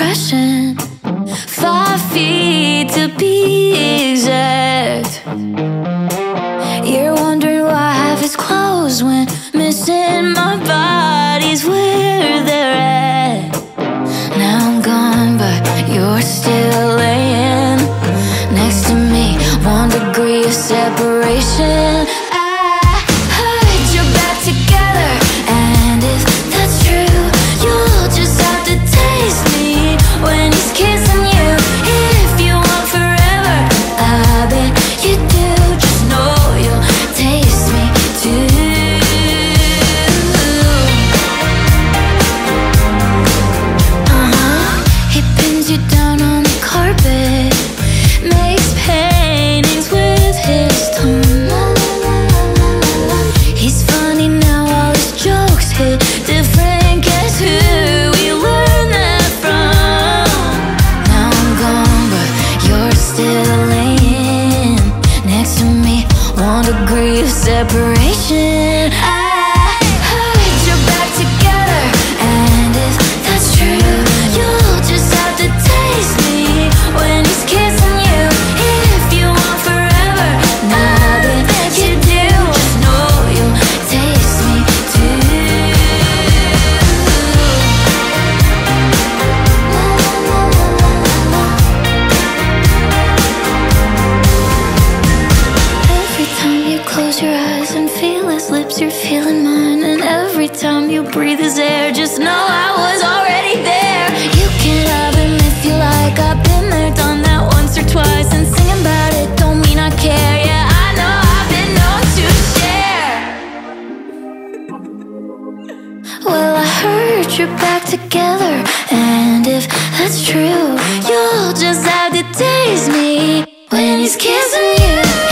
impression. Five feet to be exact. You're wondering why I have his clothes when separation. I your eyes and feel his lips, you're feeling mine. And every time you breathe his air, just know I was already there. You can have him if you like. I've been there, done that once or twice. And singing about it don't mean I care. Yeah, I know I've been known to share. Well, I heard you're back together. And if that's true, you'll just have to tease me when he's kissing you.